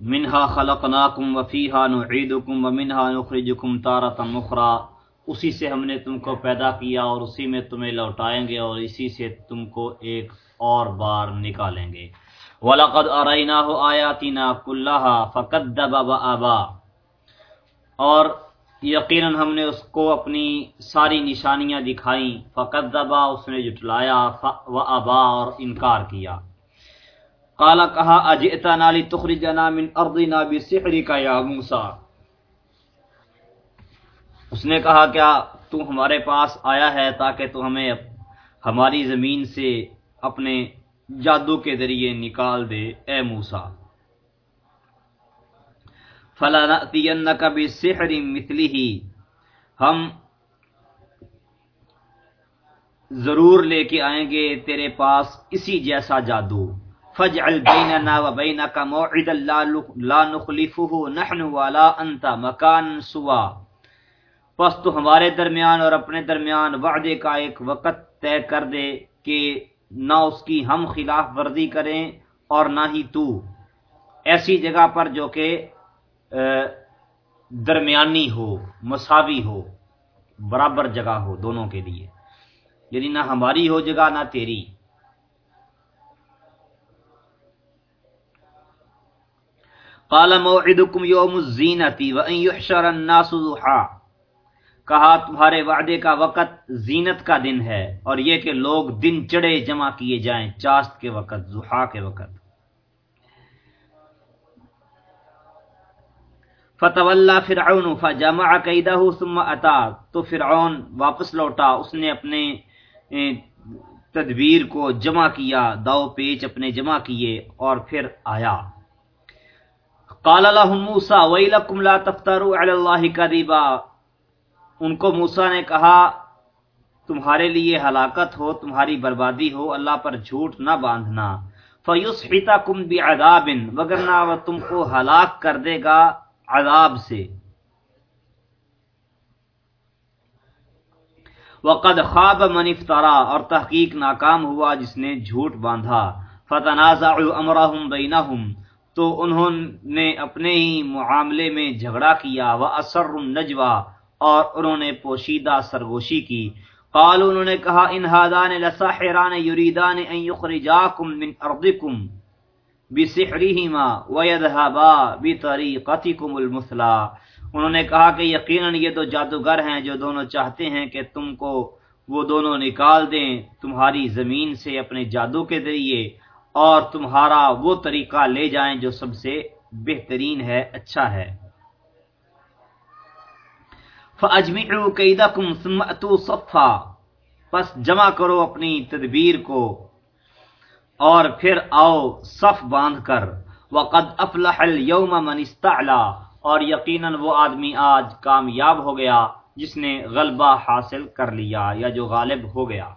منہا خلقناکم وفیہا نعیدکم ومنہا نخرجکم تارتا مخرا اسی سے ہم نے تم کو پیدا کیا اور اسی میں تمہیں لوٹائیں گے اور اسی سے تم کو ایک اور بار نکالیں گے۔ وَلَقَدْ أَرَيْنَاهُ آيَاتِنَا كُلَّهَا فَقَدَّبَ وَأَبَا اور یقیناً ہم نے اس کو اپنی ساری نشانیاں دکھائیں۔ فقدبا اس نے جٹلایا وَأَبَا اور انکار کیا۔ قال کہا، اجئتنا لتخرجنا من ارضنا بسحرك یا موسی. اس نے کہا، کیا تو ہمارے پاس آیا ہے تاکہ تو ہمیں ہماری زمین سے اپنے جادو کے ذریعے نکال دے، اے موسا فلانتینک بسحر مثلہ ہم ضرور لے کے آئیں گے تیرے پاس اسی جیسا جادو. فجعل بیننا و بینک موعدا لا نخلفه نحن ولا انت مکان سوا۔ پس تو ہمارے درمیان اور اپنے درمیان وعدے کا ایک وقت طے کر دے کہ نہ اس کی ہم خلاف ورزی کریں اور نہ ہی تو۔ ایسی جگہ پر جو کہ درمیانی ہو، مساوی ہو، برابر جگہ ہو دونوں کے لیے۔ یعنی نہ ہماری ہو جگہ، نہ تیری۔ قال موعدكم يوم الزينه وان يحشر الناس ضحى کہا، تمہارے وعدے کا وقت زینت کا دن ہے اور یہ کہ لوگ دن چڑے جمع کیے جائیں چاست کے وقت زحا کے وقت۔ فتولى فرعون فجمع كيده ثم اتى تو فرعون واپس لوٹا۔ اس نے اپنے تدبیر کو جمع کیا، داؤ پیچ اپنے جمع کیے اور پھر آیا۔ قال لهم موسى ويلكم لا تفتروا على الله كذبا ان کو موسی نے کہا، تمہارے لیے ہلاکت ہو، تمہاری بربادی ہو، اللہ پر جھوٹ نہ باندھنا۔ فیسحتکم بعذاب وگرنہ وہ تم کو ہلاک کر دے گا عذاب سے۔ وقد خواب من افترا، اور تحقیق ناکام ہوا جس نے جھوٹ باندھا۔ فتنازعوا امرهم بینہم۔ تو انہوں نے اپنے ہی معاملے میں جھگڑا کیا وہ اثر النجوا اور انہوں نے پوشیدہ سرگوشی کی۔ قال انہوں نے کہا، ان ہادان لساحران یریدان ان یخرجاکم من ارضکم بسحرہما ویذهبا بطریقتکم المثلا۔ انہوں نے کہا کہ یقیناً یہ دو جادوگر ہیں جو دونوں چاہتے ہیں کہ تم کو وہ دونوں نکال دیں، تمہاری زمین سے اپنے جادو کے ذریعے۔ اور تمہارا وہ طریقہ لے جائیں جو سب سے بہترین ہے اچھا ہے۔ فَأَجْمِعُوا كَيْدَكُمْ ثُمَّ أَتُوا صَفًّا۔ پس جمع کرو اپنی تدبیر کو اور پھر آؤ صف باندھ کر۔ وَقَدْ أَفْلَحَ الْيَوْمَ مَنِ اسْتَعْلَى۔ اور یقیناً وہ آدمی آج کامیاب ہو گیا جس نے غلبہ حاصل کر لیا یا جو غالب ہو گیا۔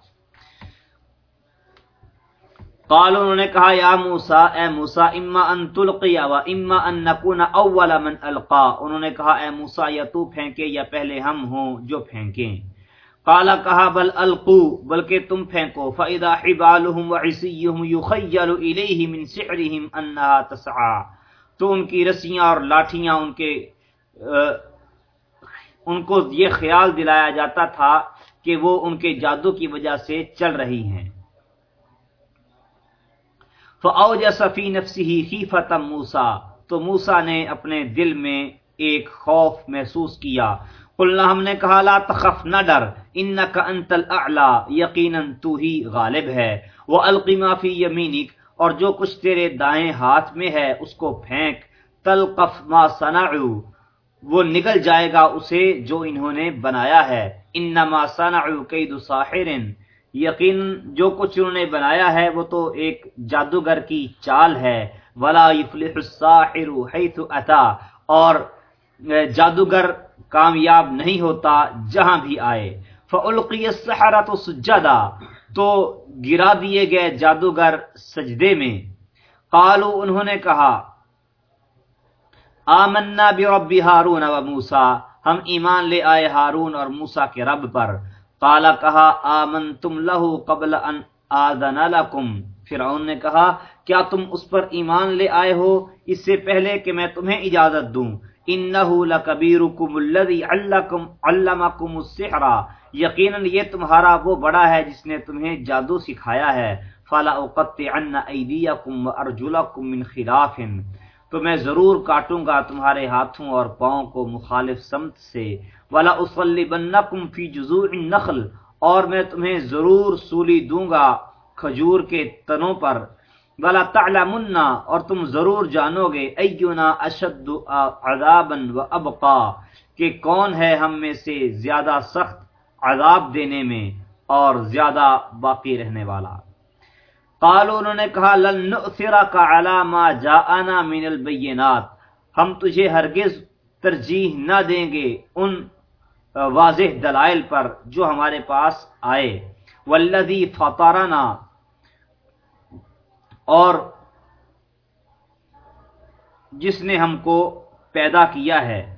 قال انہوں نے کہا، یا موسا اے موسا اما ان تلقیا و اما ان نکون اول من القا انہوں نے کہا، اے موسا یا تو پھینکے یا پہلے ہم ہوں جو پھینکیں۔ قال کہا، بل القو، بلکہ تم پھینکو۔ فاذا حبالهم وعصيهم يخيل اليه من سحرهم انها تسعى۔ تو ان کی رسیاں اور لاٹھیاں ان کے ان کو یہ خیال دلایا جاتا تھا کہ وہ ان کے جادو کی وجہ سے چل رہی ہیں۔ فاوجس فی نفسه خیفۃ موسی تو موسی نے اپنے دل میں ایک خوف محسوس کیا۔ قلنا، ہم نے کہا، لا تخف، نہ ڈر، انک انت الاعلى یقینا تو ہی غالب ہے۔ والق ما فی یمینک اور جو کچھ تیرے دائیں ہاتھ میں ہے، اس کو پھینک۔ تلقف ما صنعوا۔ وہ نکل جائے گا اسے جو انہوں نے بنایا ہے۔ انما صنعوا کید ساحر یقین جو کچھ انہوں نے بنایا ہے وہ تو ایک جادوگر کی چال ہے۔ ولا يفلح الساحر حيث اتى اور جادوگر کامیاب نہیں ہوتا جہاں بھی آئے۔ فالقي السحرة سجدا۔ تو گرا دیے گئے جادوگر سجدے میں۔ قالوا، انہوں نے کہا، آمنا برب ہارون و موسی۔ ہم ایمان لے آئے ہارون اور موسی کے رب پر۔ قال، کہا آمن تم لہو قبل ان آدن لکم۔ فرعون نے کہا، کیا تم اس پر ایمان لے آئے ہو؟ اس سے پہلے کہ میں تمہیں اجازت دوں۔ انہو لکبیرکم الذی علکم علمکم السحر۔ یقیناً یہ تمہارا وہ بڑا ہے جس نے تمہیں جادو سکھایا ہے۔ فلا اقطعن ایدیکم وارجلکم من خلاف۔ تو میں ضرور کاٹوں گا تمہارے ہاتھوں اور پاؤں کو مخالف سمت سے۔ ولا اصلبنکم فی جذوع النخل اور میں تمہیں ضرور سولی دوں گا کھجور کے تنوں پر۔ ولا تعلمن اور تم ضرور جانو گے اینا اشد عذابا و ابقا کہ کون ہے ہم میں سے زیادہ سخت عذاب دینے میں اور زیادہ باقی رہنے والا۔ قالوا، انہوں نے کہا، لن نؤثرك على ما جاءنا من البينات ہم تجھے ہرگز ترجیح نہ دیں گے ان واضح دلائل پر جو ہمارے پاس آئے۔ والذی فطرنا۔ اور جس نے ہم کو پیدا کیا ہے۔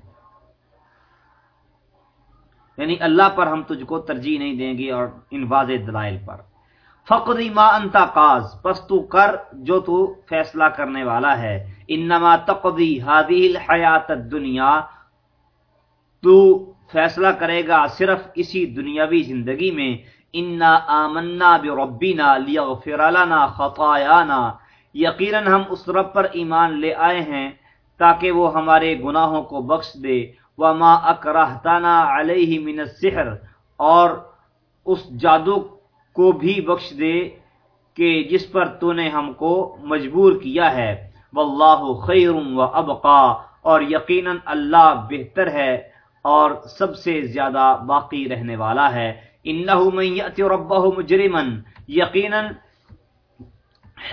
یعنی اللہ پر ہم تجھ کو ترجیح نہیں دیں گے اور ان واضح دلائل پر۔ فقری ما انتا قاز پس تو کر جو تو فیصلہ کرنے والا ہے۔ انما تقضی هذه الحیات الدنیا تو فیصلہ کرے گا صرف اسی دنیاوی زندگی میں، انا آمنا بربنا لیغفر لنا خطایانا یقیناً ہم اس رب پر ایمان لے آئے ہیں تاکہ وہ ہمارے گناہوں کو بخش دے۔ وما اکرہتنا علیہ من السحر۔ اور اس جادو کو بھی بخش دے کہ جس پر تو نے ہم کو مجبور کیا ہے۔ واللہ خیر و ابقا اور یقیناً اللہ بہتر ہے۔ اور سب سے زیادہ باقی رہنے والا ہے۔ انہو من یأتی ربہ مجرما۔ یقینا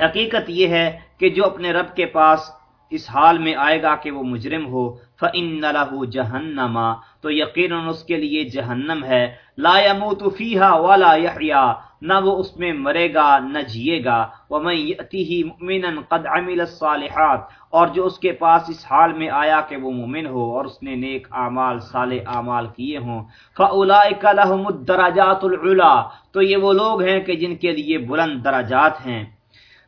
حقیقت یہ ہے کہ جو اپنے رب کے پاس اس حال میں آئے گا کہ وہ مجرم ہو، فَإِنَّ لَهُ جَهَنَّمَا تو یقیناً اس کے لیے جہنم ہے۔ لا يَمُوتُ فِيهَا وَلَا يَحْيَا۔ نہ وہ اس میں مرے گا، نہ جیے گا۔ وَمَنْ يَأْتِهِ مُؤْمِنًا قَدْ عَمِلَ الصَّالِحَاتِ اور جو اس کے پاس اس حال میں آیا کہ وہ مومن ہو اور اس نے نیک اعمال، صالح اعمال کیے ہوں۔ فَأُولَئِكَ لَهُمُ الدَّرَجَاتُ الْعُلَى۔ تو یہ وہ لوگ ہیں کہ جن کے لیے بلند درجات ہیں۔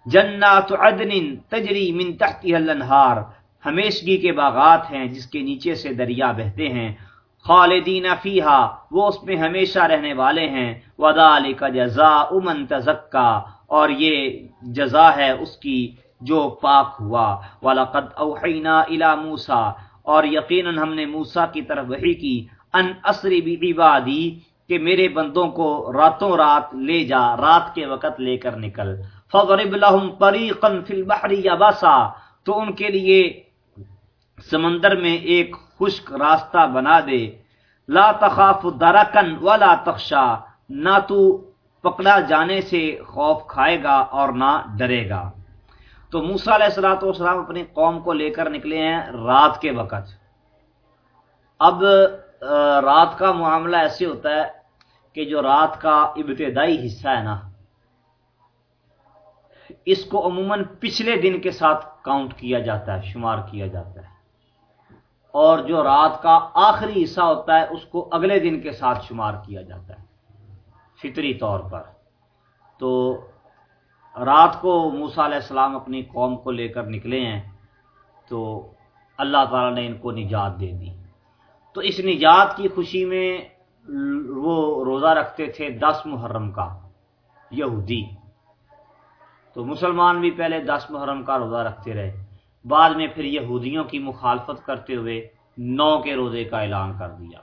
جنات عدن تجری من تحتها الانہار ہمیشگی کے باغات ہیں جس کے نیچے سے دریا بہتے ہیں۔ خالدین فیہا، وہ اس میں ہمیشہ رہنے والے ہیں۔ وذالک جزاء من تزکا، اور یہ جزا ہے اس کی جو پاک ہوا۔ وَلَقَدْ أَوْحَيْنَا إِلَى مُوسَى، اور یقیناً ہم نے موسیٰ کی طرف وحی کی۔ ان اسری بعبادی کہ میرے بندوں کو راتوں رات لے جا، رات کے وقت لے کر نکل۔ فَضْرِبْ لَهُمْ طَرِيقًا فِي الْبَحْرِ يَبَسًا تو ان کے لیے سمندر میں ایک خشک راستہ بنا دے۔ لا تخاف درکن ولا تخشا۔ نہ تو پکڑا جانے سے خوف کھائے گا اور نہ ڈرے گا۔ تو موسا علیہ السلاۃ والسلام اپنی قوم کو لے کر نکلے ہیں رات کے وقت۔ اب رات کا معاملہ ایسے ہوتا ہے کہ جو رات کا ابتدائی حصہ ہے نا، اس کو عموماً پچھلے دن کے ساتھ کاؤنٹ کیا جاتا ہے، شمار کیا جاتا ہے۔ اور جو رات کا آخری حصہ ہوتا ہے، اس کو اگلے دن کے ساتھ شمار کیا جاتا ہے، فطری طور پر۔ تو رات کو موسا علیہ السلام اپنی قوم کو لے کر نکلے ہیں، تو اللہ تعالیٰ نے ان کو نجات دے دی۔ تو اس نجات کی خوشی میں وہ روزہ رکھتے تھے دس محرم کا، یہودی۔ تو مسلمان بھی پہلے دس محرم کا روزہ رکھتے رہے۔ بعد میں پھر یہودیوں کی مخالفت کرتے ہوئے نو کے روزے کا اعلان کر دیا۔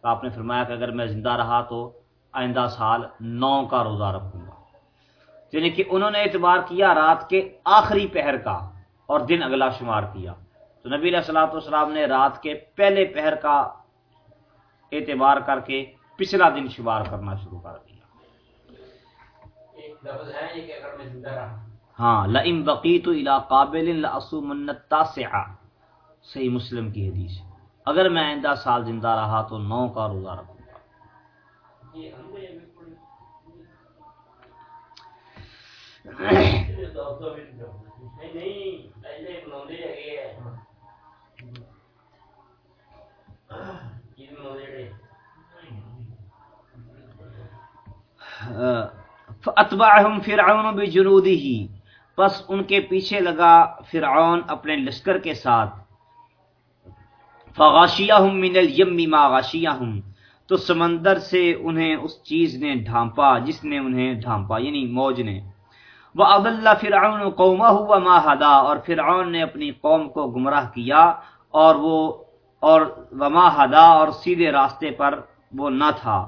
تو آپ نے فرمایا کہ اگر میں زندہ رہا تو آئندہ سال نو کا روزہ رکھوں گا۔ یعنی کہ انہوں نے اعتبار کیا رات کے آخری پہر کا اور دن اگلا شمار کیا۔ تو نبی علیہ السلاۃ والسلام نے رات کے پہلے پہر کا اعتبار کر کے پچھلا دن شمار کرنا شروع کر دیا۔ ہاں لئن بقیت الى قابل لاسومن التاسع صحیح مسلم کی حدیث۔ اگر میں آئندہ سال زندہ رہا تو نو کا روزہ رکھوں گا۔ فاتبعهم فرعون بجنوده۔ پس ان کے پیچھے لگا فرعون اپنے لشکر کے ساتھ۔ فغاشیہم من الیم ما غاشیہم تو سمندر سے انہیں اس چیز نے ڈھانپا، جس نے انہیں ڈھانپا یعنی موج نے۔ وہ اب اللہ فرعون قومہ ہوا ما ہدا اور فرعون نے اپنی قوم کو گمراہ کیا اور وہ، اور وما ہدا اور سیدھے راستے پر وہ نہ تھا،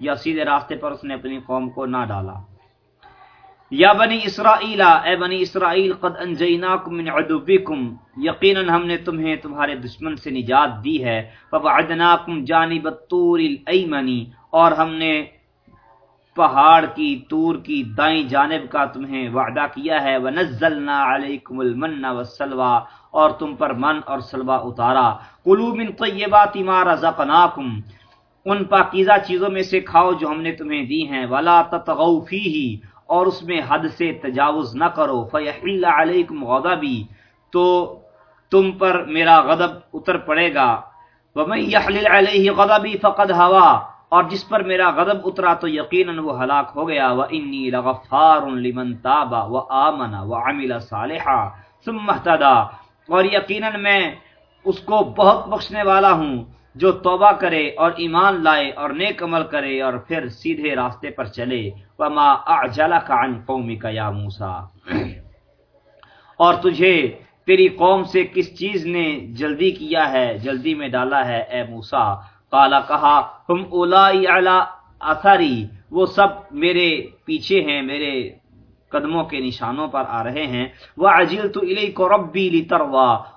یا سیدھے راستے پر اس نے اپنی قوم کو نہ ڈالا۔ یا بنی اسرائیل، اے بنی اسرائیل، قد انجیناکم من عدوبکم یقینا ہم نے تمہیں تمہارے دشمن سے نجات دی ہے. فوعدناکم جانب الطور الایمنی اور ہم نے پہاڑ کی، تور کی دائیں جانب کا تمہیں وعدہ کیا ہے. ونزلنا علیکم المن والسلوى. اور تم پر من اور سلوہ اتارا. کلوا من طیبات ما رزقناکم ان پاکیزہ چیزوں میں سے کھاؤ جو ہم نے تمہیں دی ہیں. ولا تطغوا فیہ اور اس میں حد سے تجاوز نہ کرو۔ فیحل علیکم غضبی تو تم پر میرا غضب اتر پڑے گا۔ ومن یحلل علیہ غضبی فقد ہوا اور جس پر میرا غضب اترا تو یقیناً وہ ہلاک ہو گیا۔ وانی لغفار لمن تاب وآمن وعمل صالحا۔ ثم اهتدى۔ اور یقیناً میں اس کو بہت بخشنے والا ہوں۔ جو توبہ کرے اور ایمان لائے اور نیک عمل کرے اور پھر سیدھے راستے پر چلے۔ وما اعجلک عن قومک یا موسی اور تجھے تیری قوم سے کس چیز نے جلدی کیا ہے، جلدی میں ڈالا ہے، اے موسی؟ قال، کہا، ہم اولائی علی اثری، وہ سب میرے پیچھے ہیں، میرے قدموں کے نشانوں پر آ رہے ہیں۔ وہ عجیل تو علی کو ربی لی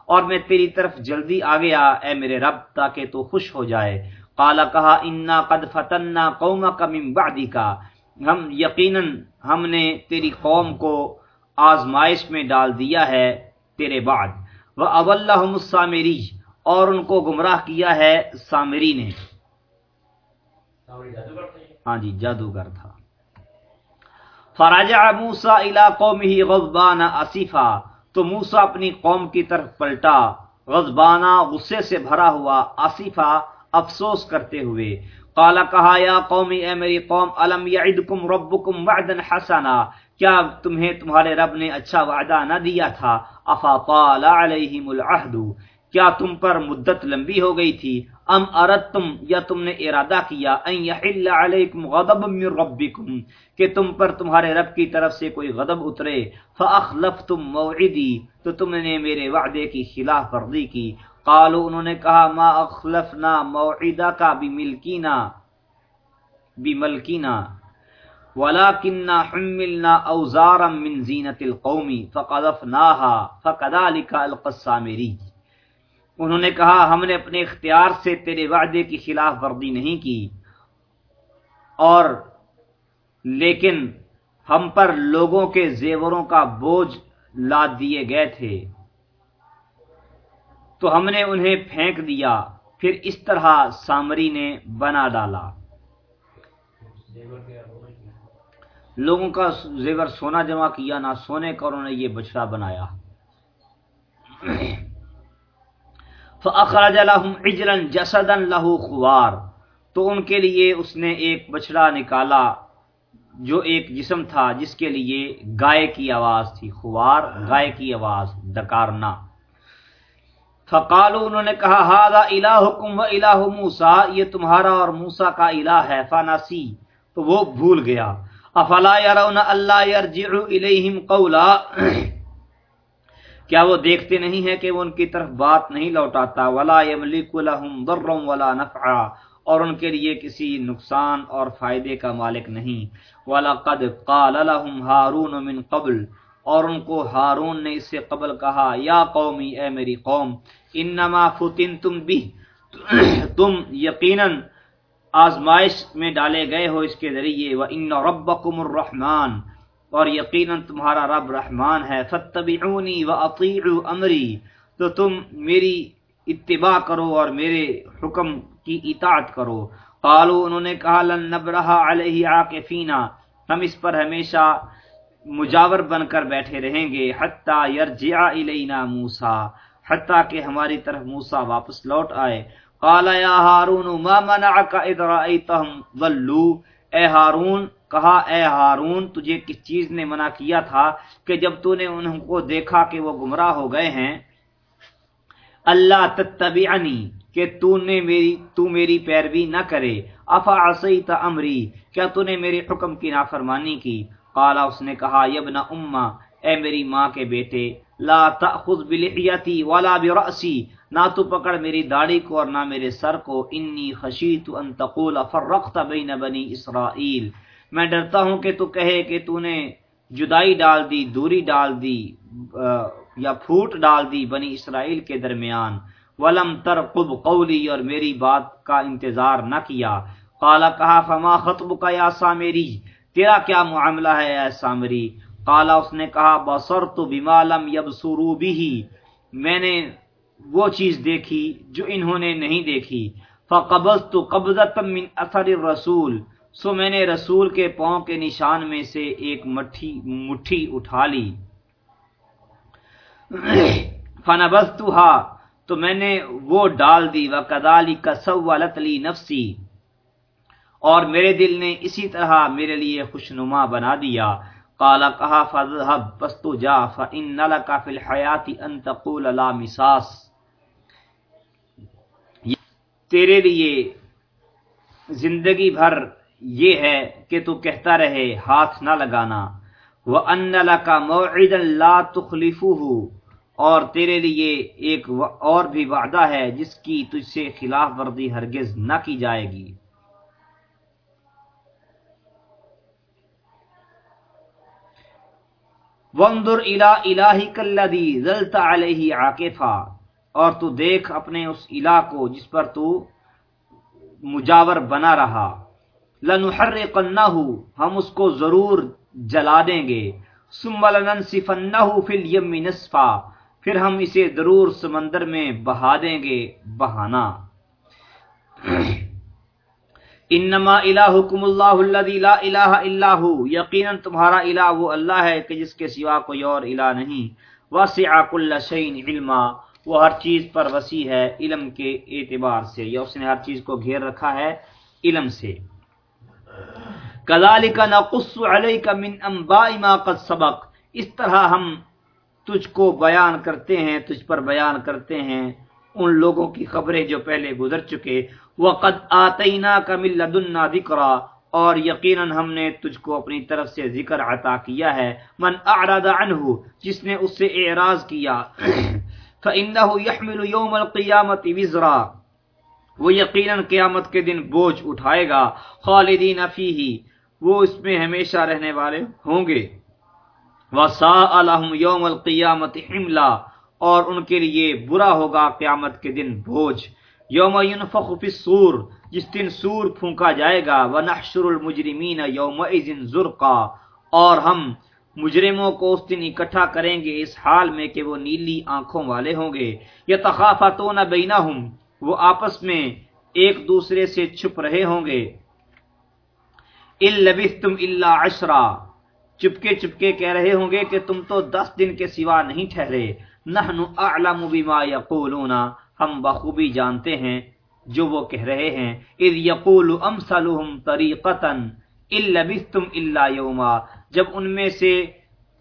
اور میں تیری طرف جلدی آ گیا اے میرے رب تاکہ تو خوش ہو جائے۔ کالا کہا انا قد فتنا قوم کا ممبادی کا ہم یقیناً ہم نے تیری قوم کو آزمائش میں ڈال دیا ہے تیرے بعد۔ وہ سامری اور ان کو گمراہ کیا ہے سامری نے۔ ہاں جی جادوگر تھا۔ فراجع موسا الا قوم ہی غزبان اصیفا تو موسا اپنی قوم کی طرف پلٹا۔ غزبانہ غصے سے بھرا ہوا آصفا افسوس کرتے ہوئے۔ قال، کہا، یا قومی اے میری قوم علم یعدکم ربکم وعدا حسنا؟ کیا تمہیں تمہارے رب نے اچھا وعدہ نہ دیا تھا؟ افا طال علیہم العہد۔ کیا تم پر مدت لمبی ہو گئی تھی؟ ام اردتم یا تم نے ارادہ کیا ان یحل علیکم غضب من ربکم کہ تم پر تمہارے رب کی طرف سے کوئی غضب اترے فاخلفتم موعدی تو تم نے میرے وعدے کی خلاف ورزی کی قالو انہوں نے کہا ما اخلفنا موعدہ کا بملکینا بملکینا ولكننا حملنا اوزارا من زینت القوم فقذفناها فكذلك القسامری انہوں نے کہا، ہم نے اپنے اختیار سے تیرے وعدے کی خلاف ورزی نہیں کی۔ اور لیکن ہم پر لوگوں کے زیوروں کا بوجھ لاد دیے گئے تھے۔ تو ہم نے انہیں پھینک دیا، پھر اس طرح سامری نے بنا ڈالا۔ لوگوں کا زیور سونا جمع کیا، نہ سونے کا، انہوں نے یہ بچڑا بنایا۔ فخرج لهم عجلا جسدا له خوار تو ان کے لیے اس نے ایک بچڑا نکالا جو ایک جسم تھا، جس کے لیے گائے کی آواز تھی، خوار گائے کی آواز ڈکارنا فقالو انہوں نے کہا ہادا الہکم و الہ موسا یہ تمہارا اور موسا کا الہ ہے، فاناسی۔ تو وہ بھول گیا۔ افلا یرون اللہ یرجع الیہم قولا کیا وہ دیکھتے نہیں ہیں کہ وہ ان کی طرف بات نہیں لوٹاتا؟ ولا یملک لهم ضر ولا نفع اور ان کے لیے کسی نقصان اور فائدے کا مالک نہیں۔ وَلَقَدْ قَالَ لَهُمْ هَارُونَ مِنْ قَبْلِ، اور ان کو ہارون نے اس سے قبل کہا، یا قومی، اے میری قوم، انما فتنتم به۔ تم یقیناً آزمائش میں ڈالے گئے ہو اس کے ذریعے۔ وَإِنَّ رَبَّكُمُ الرَّحْمَانِ اور یقیناً تمہارا رب رحمان ہے فتبعونی و امری تو تم میری اتباع کرو اور میرے حکم کی اطاعت کرو۔ قالو انہوں نے کہا، لن نبرہ علیہ عاقفینا ہم اس پر ہمیشہ مجاور بن کر بیٹھے رہیں گے۔ حتی یرجع الینا موسا حتی کہ ہماری طرف موسا واپس لوٹ آئے۔ قال، یا ہارون، ما منعک اذ رأیتهم ظلو اے ہارون کہا، اے ہارون، تجھے کس چیز نے منع کیا تھا کہ جب تو نے انہوں کو دیکھا کہ وہ گمراہ ہو گئے ہیں؟ اللہ تتبعنی کہ تو نے میری، تو میری پیروی نہ کرے۔ افا عصیت امری، کیا تو نے میرے حکم کی نافرمانی کی؟ قالا، اس نے کہا یبن امہ، اے میری ماں کے بیٹے، لا تأخذ بلحیتی ولا برأسی، نہ تو پکڑ میری داڑھی کو اور نہ میرے سر کو، انی خشیت ان تقول فرقت بین بنی اسرائیل۔ میں ڈرتا ہوں کہ تو کہے کہ تو نے جدائی ڈال دی، دوری ڈال دی یا پھوٹ ڈال دی بنی اسرائیل کے درمیان۔ ولم ترقب قولی، اور میری بات کا انتظار نہ کیا۔ قالا، کہا، فما خطب کا یا سامری؟ تیرا کیا معاملہ ہے اے سامری؟ قالا، اس نے کہا بصر تو بمالم یب سرو بھی میں نے وہ چیز دیکھی جو انہوں نے نہیں دیکھی۔ فقبض تو قبضت من اثر الرسول۔ سو میں نے رسول کے پاؤں کے نشان میں سے ایک مٹھی مٹھی اٹھا لی۔ فنبذتها، تو میں نے وہ ڈال دی۔ و کدالی کا سوالت لی نفسی اور میرے دل نے اسی طرح میرے لیے خوشنما بنا دیا۔ کالا کہا فضحب بس تو جا۔ فن کا فی الحیاتی ان تقول لا مساس۔ تیرے لیے زندگی بھر یہ ہے کہ تو کہتا رہے، ہاتھ نہ لگانا۔ وہ ان کا موعد لا تخلفه۔ اور تیرے لیے ایک اور بھی وعدہ ہے جس کی تجھ سے خلاف ورزی ہرگز نہ کی جائے گی۔ وندر الا الہی کلدی ذلت علیہ عاقفا اور تو دیکھ اپنے اس الہ کو جس پر تو مجاور بنا رہا۔ لنحرقنہ ہم اس کو ضرور جلا دیں گے۔ ثم لننسفنہ فی الیم نصفا، پھر ہم اسے ضرور سمندر میں بہا دیں گے، بہانا۔ انما الہکم اللہ الذی لا الہ الا ہو، یقینا تمہارا الہ وہ اللہ ہے کہ جس کے سوا کوئی اور الہ نہیں۔ واسع کل شیء علما، وہ ہر چیز پر وسیع ہے، علم کے اعتبار سے، یا اس نے ہر چیز کو گھیر رکھا ہے، علم سے۔ کذالک نقص علیک من انباء ما قد سبق۔ اس طرح ہم تجھ کو بیان کرتے ہیں، تجھ پر بیان کرتے ہیں ان لوگوں کی خبریں جو پہلے گزر چکے۔ وقد آتینا کا مل لدنا ذکرا اور یقیناً ہم نے تجھ کو اپنی طرف سے ذکر عطا کیا ہے۔ من اعرض عنہ، جس نے اس سے اعراض کیا۔ فإنه يحمل يوم القيامة وزرا۔ وہ یقیناً قیامت کے دن بوجھ اٹھائے گا۔ خالدین فیہ وہ اس میں ہمیشہ رہنے والے ہوں گے۔ وَسَاءَ لَهُمْ يَوْمَ الْقِيَامَةِ حِمْلًا، اور ان کے لیے برا ہوگا قیامت کے دن بوجھ۔ یوم ينفخ فی الصور، جس دن سور پھونکا جائے گا۔ ونحشر المجرمین یومئذ زرقا، اور ہم مجرموں کو اس دن اکٹھا کریں گے اس حال میں کہ وہ نیلی آنکھوں والے ہوں گے۔ یتخافتون بینہم وہ آپس میں ایک دوسرے سے چھپ رہے ہوں گے۔ اِلَّبِثْتُمْ إِلَّا عَشْرًا۔ چپکے چپکے کہہ رہے ہوں گے کہ تم تو دس دن کے سوا نہیں ٹھہرے۔ نحن اعلم بما یقولون۔ ہم بخوبی جانتے ہیں جو وہ کہہ رہے ہیں۔ اذ یقول امثلهم طریقتا الا بثتم الا یوما۔ جب ان میں سے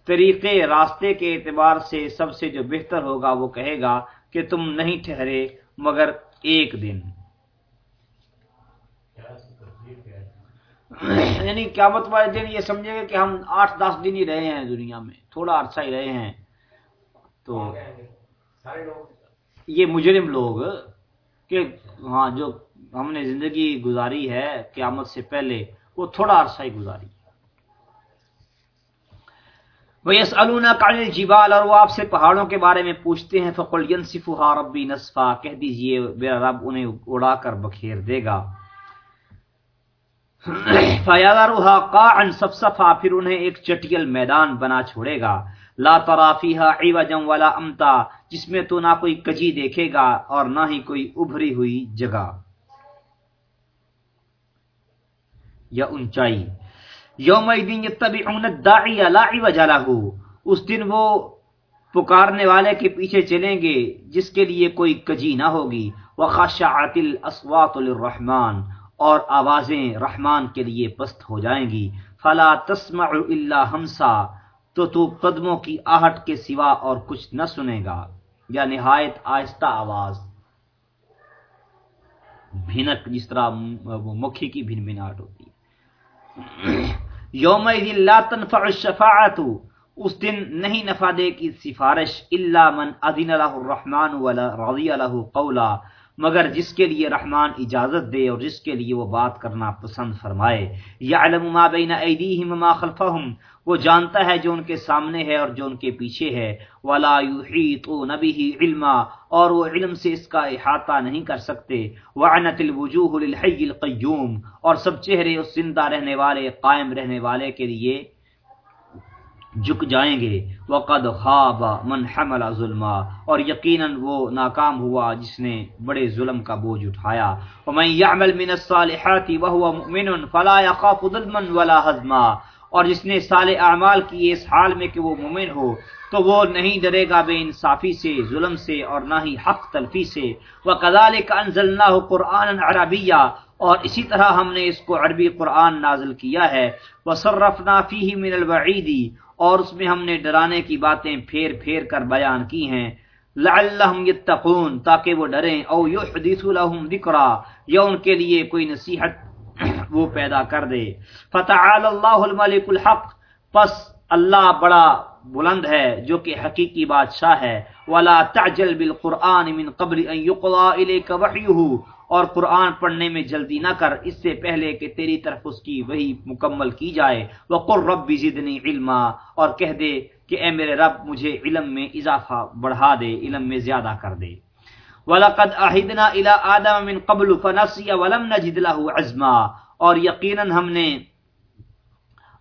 طریقے راستے کے اعتبار سے سب سے جو بہتر ہوگا وہ کہے گا کہ تم نہیں ٹھہرے، مگر ایک دن۔ یعنی قیامت والے دن یہ سمجھے گا کہ ہم آٹھ دس دن ہی رہے ہیں دنیا میں، تھوڑا عرصہ ہی رہے ہیں۔ تو یہ مجرم لوگ کہ ہاں جو ہم نے زندگی گزاری ہے، قیامت سے پہلے وہ تھوڑا عرصہ ہی گزاری۔ یس کال جیبال اور وہ آپ سے پہاڑوں کے بارے میں پوچھتے ہیں، فقل ینصفها ربی نصفا، کہہ دیجیے، میرا رب انہیں اڑا کر بکھیر دے گا۔ فیادارها قاعا صفصفا پھر انہیں ایک چٹیل میدان بنا چھوڑے گا۔ لا ترا فیہا عوجا ولا امتا، جس میں تو نہ کوئی کجی دیکھے گا اور نہ ہی کوئی ابھری ہوئی جگہ۔ یا اونچائی۔ یوم دن یتبعون اس دن وہ پکارنے والے کے پیچھے چلیں گے، جس کے لیے کوئی کجی نہ ہوگی۔ وخشعت الاصوات للرحمن، اور آوازیں رحمان کے لیے پست ہو جائیں گی۔ فلا تسمع الا ہمسا، تو تو قدموں کی آہٹ کے سوا اور کچھ نہ سنے گا۔ یا نہایت آہستہ آواز۔ بھنک جس طرح مکھی کی بھن بھناٹ ہوتی ہے۔ یوم لا تنفع الشفاعت. اس دن نہیں نفع دے کی سفارش الا من اذن له الرحمن ولا رضی له قولا. مگر جس کے لیے رحمان اجازت دے اور جس کے لیے وہ بات کرنا پسند فرمائے. یعلم ما بین ایدیہم ما خلفہم. وہ جانتا ہے جو ان کے سامنے ہے اور جو ان کے پیچھے ہے. ولا یحیطون به علما. اور وہ علم سے اس کا احاطہ نہیں کر سکتے. وعنت الوجوہ للحی القیوم اور سب چہرے اس زندہ رہنے والے، قائم رہنے والے کے لیے جھک جائیں گے۔ وقد خواب من حمل ظلما۔ اور یقیناً وہ ناکام ہوا جس نے بڑے ظلم کا بوجھ اٹھایا۔ ومن يعمل من الصالحات وهو مؤمن فلا يخاف ظلما ولا هضما اور جس نے صالح اعمال کی اس حال میں کہ وہ مومن ہو تو وہ نہیں ڈرے گا بے انصافی سے، ظلم سے اور نہ ہی حق تلفی سے۔ وكذلك انزلناه قرانا عربيا۔ اور اسی طرح ہم نے اس کو عربی قرآن نازل کیا ہے۔ وصرفنا فيه من الوعید اور اس میں ہم نے ڈرانے کی باتیں پھیر پھیر کر بیان کی ہیں۔ لعلہم یتقون، تاکہ وہ ڈریں، او یحدث لهم ذکرا، یا ان کے لیے کوئی نصیحت وہ پیدا کر دے۔ فتعال اللہ الملک الحق، پس اللہ بڑا بلند ہے، جو کہ حقیقی بادشاہ ہے۔ ولا تعجل بالقرآن من قبل ان يقضى اليك وحيه۔ اور قرآن پڑھنے میں جلدی نہ کر، اس سے پہلے کہ تیری طرف اس کی وہی مکمل کی جائے۔ وقر رب زدنی علما، اور کہہ دے کہ اے میرے رب، مجھے علم میں اضافہ بڑھا دے، علم میں زیادہ کر دے۔ وَلَقَدْ أَحِدْنَا إِلَىٰ آدَمَ مِن قَبْلُ فَنَسِيَ وَلَمْ نَجِدْ لَهُ عَزْمًا۔ اور یقیناً ہم نے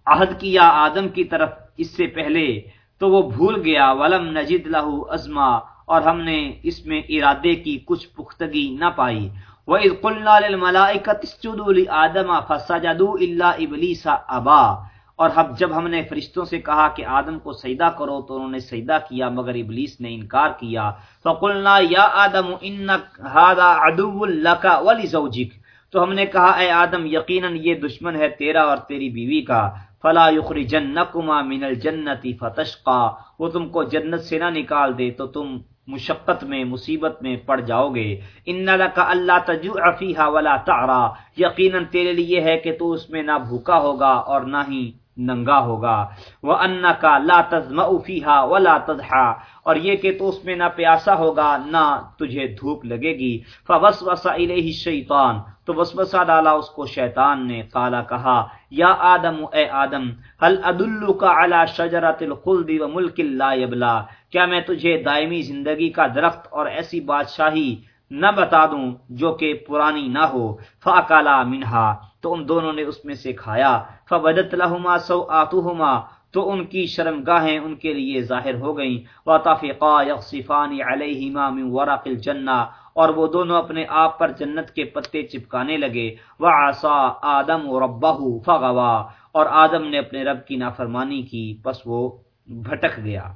عہد کیا آدم کی طرف اس سے پہلے، تو وہ بھول گیا۔ ولم نجد لہو ازما اور ہم نے اس میں ارادے کی کچھ پختگی نہ پائی۔ وَإِذْ قُلْنَا لِلْمَلَائِكَةِ اسْجُدُوا لِآدَمَ فَسَجَدُوا إِلَّا إِبْلِيسَ أَبَا۔ اور اب جب ہم نے فرشتوں سے کہا کہ آدم کو سجدہ کرو تو انہوں نے سجدہ کیا، مگر ابلیس نے انکار کیا۔ فَقُلْنَا يَا آدَمُ إِنَّكَ هَذَا عَدُوٌ لَكَ وَلِزَوْجِكَ تو ہم نے کہا، اے آدم، یقیناً یہ دشمن ہے تیرا اور تیری بیوی کا۔ فلا یخرجنکما من الجنتی فتشقا وہ تم کو جنت سے نہ نکال دے تو تم مشقت میں، مصیبت میں پڑ جاؤ گے۔ ان کا اللہ تجوع فیہا ولا تعرا۔ یقیناً تیرے لیے ہے کہ تو اس میں نہ بھوکا ہوگا اور نہ ہی ننگا ہوگا۔ وہ ان کا لا تزم فیحا ولا تضحا اور یہ کہ تو اس میں نہ پیاسا ہوگا، نہ تجھے دھوپ لگے گی۔ فوس وسا شیطان تو وسوسہ ڈالا اس کو شیطان نے، قالا کہا، یا آدم، اے آدم، هل ادلک علی شجرۃ الخلد و ملک لا یبلا کیا میں تجھے دائمی زندگی کا درخت اور ایسی بادشاہی نہ بتا دوں جو کہ پرانی نہ ہو؟ فاکالا منہا تو ان دونوں نے اس میں سے کھایا۔ فبدت لهما سوآتهما، تو ان کی شرمگاہیں ان کے لیے ظاہر ہو گئیں۔ وطفقا یخصفان علیہما من ورق الجنہ اور وہ دونوں اپنے آپ پر جنت کے پتے چپکانے لگے۔ وعصا آدم ربہ فغوا اور آدم نے اپنے رب کی نافرمانی کی، پس وہ بھٹک گیا۔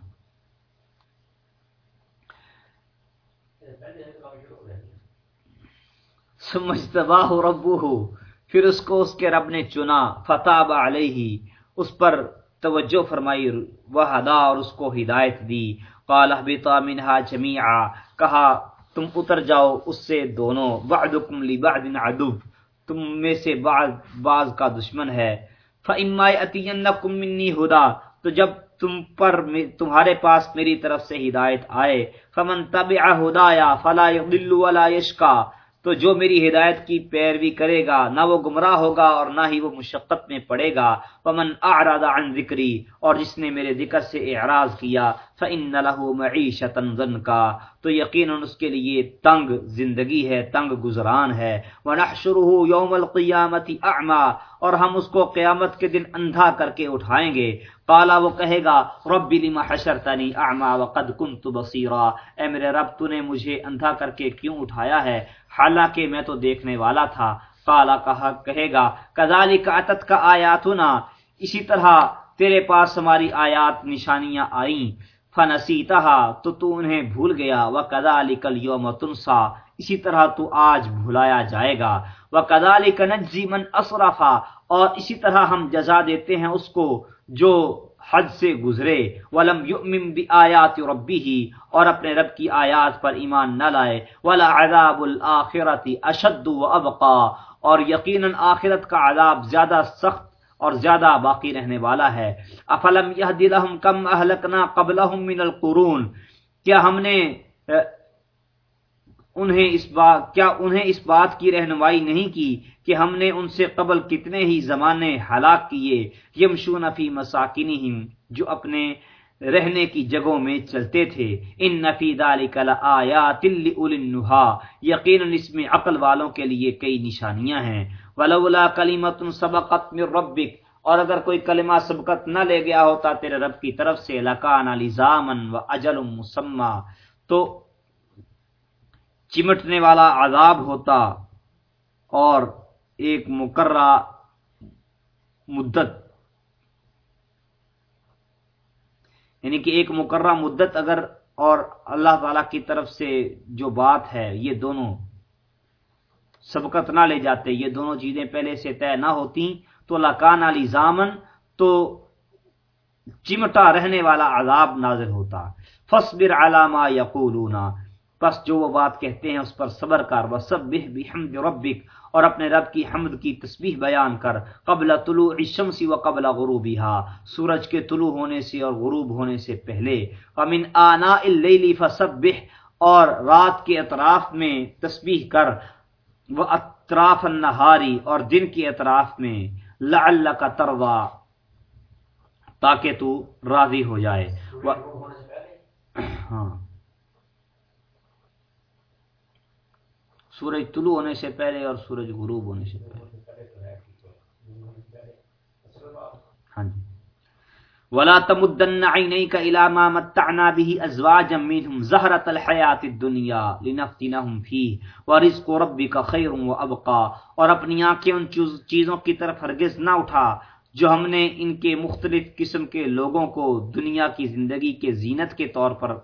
سمجھتباہ ربہ پھر اس کو اس کے رب نے چنا فتح علیہ اس پر توجہ فرمائی، وحدا، اور اس کو ہدایت دی۔ قال احبطا منها جميعا، کہا، تم اتر جاؤ اس سے دونوں بعدکم لبعد عدو، تم میں سے بعض بعض کا دشمن ہے۔ فاما ياتينكم مني هدى، تو جب تم پر تمہارے پاس میری طرف سے ہدایت آئے، فمن تبع هدايا فلا يضل ولا يشقى تو جو میری ہدایت کی پیروی کرے گا، نہ وہ گمراہ ہوگا اور نہ ہی وہ مشقت میں پڑے گا۔ پمن آرادہ عن ذکری اور جس نے میرے ذکر سے اعراض کیا فان له معیشتا ضنکا تو یقینا اس کے لیے تنگ زندگی ہے، تنگ گزران ہے۔ ونحشره یوم القیامت اعما اور ہم اس کو قیامت کے دن اندھا کر کے اٹھائیں گے۔ قالا وہ کہے گا، رب لما حشرتنی اعما وقد كنت بصيرا۔ اے میرے رب، تو نے مجھے اندھا کر کے کیوں اٹھایا ہے؟ حالانکہ میں تو دیکھنے والا تھا۔ قالا کہا، کہے گا، کذالک اتت کا آیاتنا۔ اسی طرح تیرے پاس ہماری آیات، نشانیاں آئیں۔ فنسیتہا، تو تو انہیں بھول گیا۔ وکذالک اليوم تنسا۔ اسی طرح تو آج بھلایا جائے گا۔ وکذالک نجزی من اسرفا اور اسی طرح ہم جزا دیتے ہیں اس کو جو حد سے گزرے۔ ولم یؤمن بآیات ربہ اور اپنے رب کی آیات پر ایمان نہ لائے۔ ولا عذاب الاخرۃ اشد وابقا اور یقینا آخرت کا عذاب زیادہ سخت اور زیادہ باقی رہنے والا ہے۔ افلم یہدی لهم کم اهلکنا قبلهم من القرون؟ کیا ہم نے انہیں اس بات کیا انہیں اس بات کی رہنمائی نہیں کی کہ ہم نے ان سے قبل کتنے ہی زمانے ہلاک کیے؟ یمشون فی مساکنہم، جو اپنے رہنے کی جگہوں میں چلتے تھے۔ ان نفی ذالک لآیات لأولی النہا یقینا اس میں عقل والوں کے لیے کئی نشانیاں ہیں۔ ولولا کلمت سبقت من ربک، اور اگر کوئی کلمہ سبقت نہ لے گیا ہوتا تیرے رب کی طرف سے، لکان لزامن و اجل مسمى تو چمٹنے والا عذاب ہوتا اور ایک مقررہ مدت یعنی کہ ایک مقررہ مدت اگر اور اللہ تعالی کی طرف سے جو بات ہے، یہ دونوں سبقت نہ لے جاتے، یہ دونوں چیزیں پہلے سے طے نہ ہوتی۔ تو لکان علی زامن تو چمٹا رہنے والا عذاب نازل ہوتا۔ فصبر علامہ یقولون۔ پس جو وہ بات کہتے ہیں اس پر صبر کر۔ وسبح بحمد ربک۔ اور اپنے رب کی حمد کی تسبیح بیان کر۔ قبل طلوع الشمس و قبل غروبها۔ سورج کے طلوع ہونے سے اور غروب ہونے سے پہلے۔ ومن آناء اللیل فسبح۔ اور رات کے اطراف میں تسبیح کر۔ وہ اطراف النہاری اور دن کے اطراف میں لعلک ترضا تاکہ تو راضی ہو جائے۔ ہاں۔ سورج طلوع ہونے سے پہلے اور سورج غروب ہونے سے پہلے۔ ہاں جی۔ ولا تمدن عينيك الى ما متعنا به ازواجا منهم زهرة الحياة الدنيا لنفتنهم فيه ورزق ربك خير وابقى اور اپنی آنکھیں ان چیزوں کی طرف ہرگز نہ اٹھا جو ہم نے ان کے مختلف قسم کے لوگوں کو دنیا کی زندگی کے زینت کے طور پر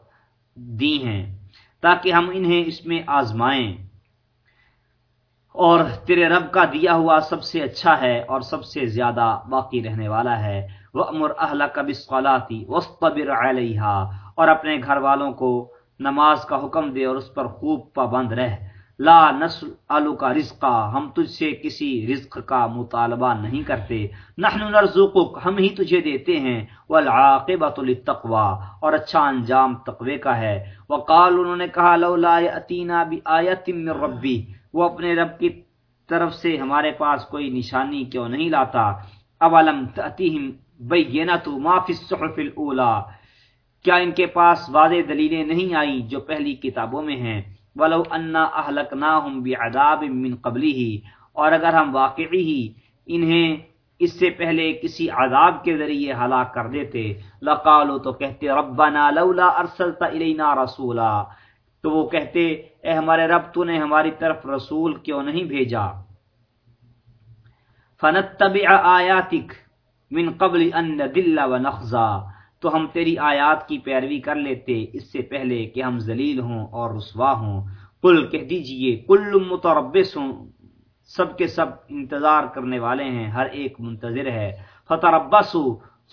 دی ہیں تاکہ ہم انہیں اس میں آزمائیں۔ اور تیرے رب کا دیا ہوا سب سے اچھا ہے اور سب سے زیادہ باقی رہنے والا ہے۔ وہ امر اہل کا بسقلاتی اور اپنے گھر والوں کو نماز کا حکم دے اور اس پر خوب پابند رہ۔ لا نسل آلو کا رزقا، ہم تجھ سے کسی رزق کا مطالبہ نہیں کرتے۔ نحن نرزقک، ہم ہی تجھے دیتے ہیں۔ والعاقبۃ للتقوى، اور اچھا انجام تقوی کا ہے۔ وقال انہوں نے کہا لولا یاتینا بآیت من ربی وہ اپنے رب کی طرف سے ہمارے پاس کوئی نشانی کیوں نہیں لاتا؟ اولم تأتیہم بینتو ما فی الصحف الاولا کیا ان کے پاس واضح دلیلیں نہیں آئی جو پہلی کتابوں میں ہیں؟ ولو انا اہلکناہم بعذاب من قبلہ اور اگر ہم واقعی ہی انہیں اس سے پہلے کسی عذاب کے ذریعے ہلاک کر دیتے لقالو تو کہتے، ربنا لولا ارسلت الینا رسولا۔ تو وہ کہتے، اے ہمارے رب، تو نے ہماری طرف رسول کیوں نہیں بھیجا؟ فنتبع آیاتک۔ من قبل ان ندل و نخزا، تو ہم تیری آیات کی پیروی کر لیتے اس سے پہلے کہ ہم ذلیل ہوں اور رسوا ہوں۔ کل کہہ دیجیے، کل متربس ہوں سب کے سب انتظار کرنے والے ہیں، ہر ایک منتظر ہے۔ فتربسو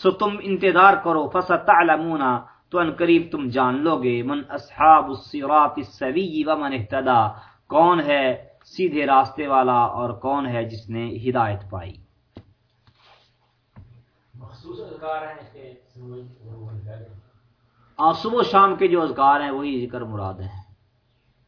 سو تم انتظار کرو فستعلمون تو ان قریب تم جان لو گے من اصحاب الصراط السوی و من اهتدى کون ہے سیدھے راستے والا اور کون ہے جس نے ہدایت پائی؟ مخصوص صبح و شام کے جو اذکار ہیں وہی ذکر مراد ہیں۔